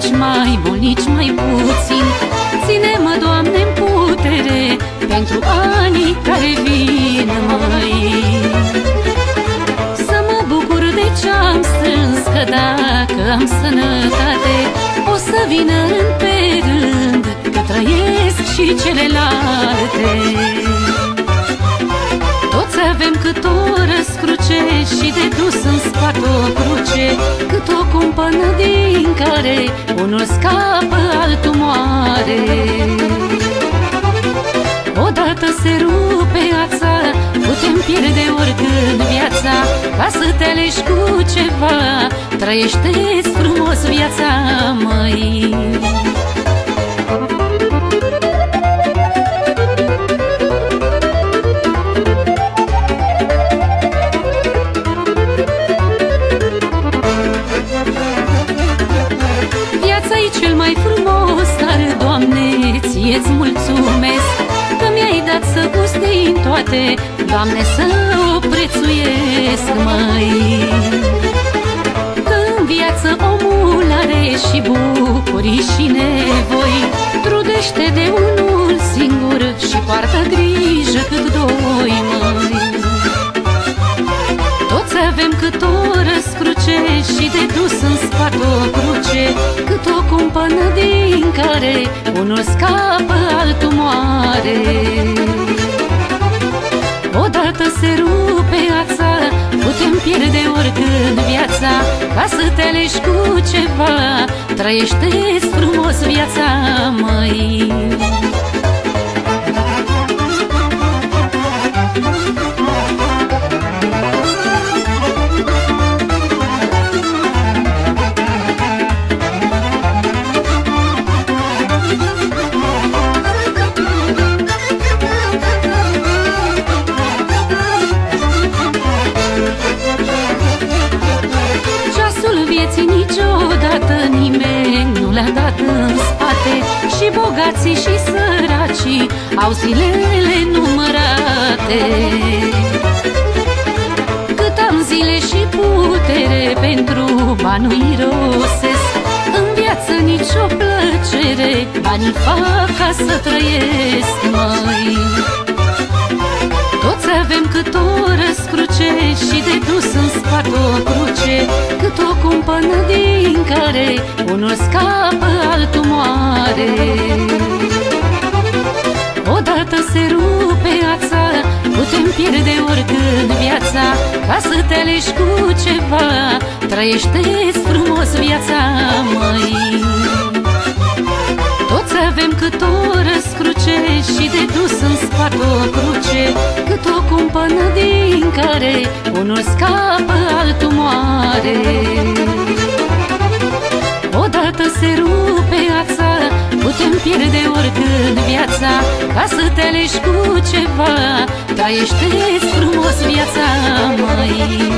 nici mai mult, nici mai puțin. Ține-mă, Doamne, în putere Pentru anii care vin mai. Să mă bucur de ce-am strâns Că dacă am sănătate O să vină în pe rând Că trăiesc și celelalte avem cât o răscruce Și de dus în spate o cruce Cât o cumpănă din care Unul scapă, altul moare. Odată se rupe ața Putem pierde oricând viața Ca să te alegi cu ceva Trăiește-ți frumos viața, măi din toate, Doamne, să o prețuiesc, măi. Că în viață omul are și bucurii și nevoi. Trudește de unul singur și poartă grijă cât doi, măi. Toți avem cât o răscruce și de dus în spate o cruce. Cât o cumpănă din care unul scapă, altul moare Odată se rupe ața, putem pierde oricând viața. Ca să te alegi cu ceva, trăiește-ți frumos viața, Ceasul vieții niciodată nimeni nu le-a dat în spate. Și bogații și săracii au zilele numărate. Cât am zile și putere pentru bani nu irosesc În viață nicio plăcere, banii fac ca să trăiesc, măi. Toți avem cât o răscruce și de dus în spate o cruce. Cât o cumpănă din care unul scapă, altul moare. Odată se rupe ața, putem pierde oricând viața. Ca să te alegi cu ceva, trăiește-ți frumos viața, măi. Toți avem cât o răscruce și de dus în spate o cruce care unul scapă, altul moare. Odată se rupe ața, putem pierde oricând viața Ca să te alegi cu ceva, trăiește-ți frumos viața, măi